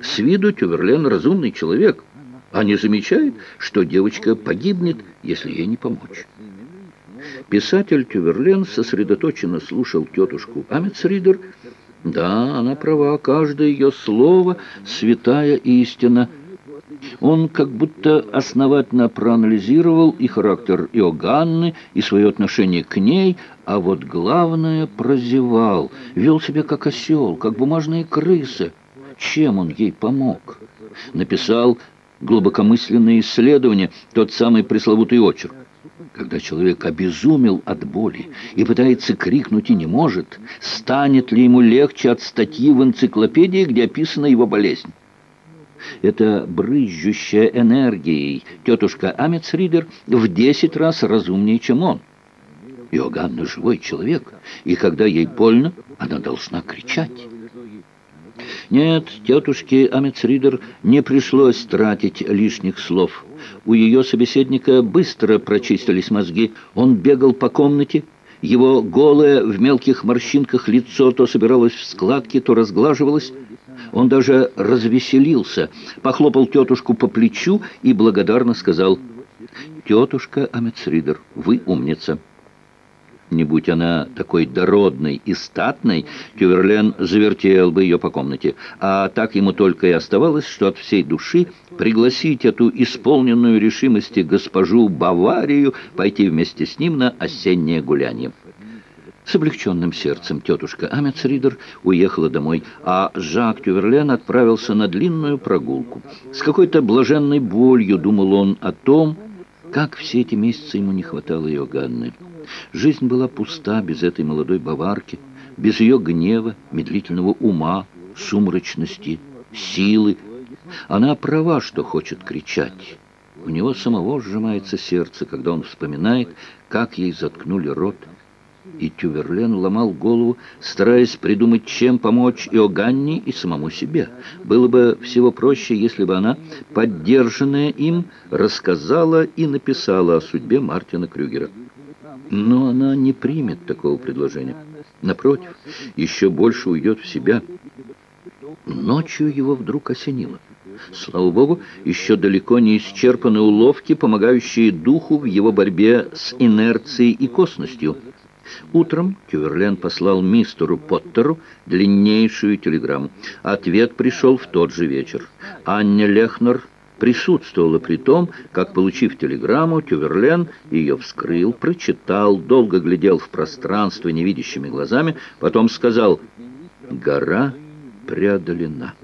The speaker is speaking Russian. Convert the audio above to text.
С виду Тюверлен разумный человек, а не замечает, что девочка погибнет, если ей не помочь. Писатель Тюверлен сосредоточенно слушал тетушку Амитсридер. Да, она права, каждое ее слово — святая истина. Он как будто основательно проанализировал и характер Иоганны, и свое отношение к ней, а вот главное — прозевал, вел себя как осел, как бумажная крыса. Чем он ей помог? Написал глубокомысленное исследование, тот самый пресловутый очерк. Когда человек обезумел от боли и пытается крикнуть и не может, станет ли ему легче от статьи в энциклопедии, где описана его болезнь? Это брызжущая энергией тетушка Амитсридер в десять раз разумнее, чем он. Иоганна живой человек, и когда ей больно, она должна кричать. Нет, тетушке Амитсридер не пришлось тратить лишних слов. У ее собеседника быстро прочистились мозги. Он бегал по комнате. Его голое в мелких морщинках лицо то собиралось в складки, то разглаживалось. Он даже развеселился, похлопал тетушку по плечу и благодарно сказал, «Тетушка Амитсридер, вы умница». Не будь она такой дородной и статной, Тюверлен завертел бы ее по комнате. А так ему только и оставалось, что от всей души пригласить эту исполненную решимости госпожу Баварию пойти вместе с ним на осеннее гуляние. С облегченным сердцем тетушка Амецридер уехала домой, а Жак Тюверлен отправился на длинную прогулку. С какой-то блаженной болью думал он о том, как все эти месяцы ему не хватало ее Ганны. Жизнь была пуста без этой молодой баварки, без ее гнева, медлительного ума, сумрачности, силы. Она права, что хочет кричать. У него самого сжимается сердце, когда он вспоминает, как ей заткнули рот. И Тюверлен ломал голову, стараясь придумать, чем помочь Иоганне и самому себе. Было бы всего проще, если бы она, поддержанная им, рассказала и написала о судьбе Мартина Крюгера. Но она не примет такого предложения. Напротив, еще больше уйдет в себя. Ночью его вдруг осенило. Слава Богу, еще далеко не исчерпаны уловки, помогающие духу в его борьбе с инерцией и косностью. Утром Кюверлен послал мистеру Поттеру длиннейшую телеграмму. Ответ пришел в тот же вечер. Анне Лехнер присутствовала при том, как, получив телеграмму, Тюверлен ее вскрыл, прочитал, долго глядел в пространство невидящими глазами, потом сказал «Гора преодолена».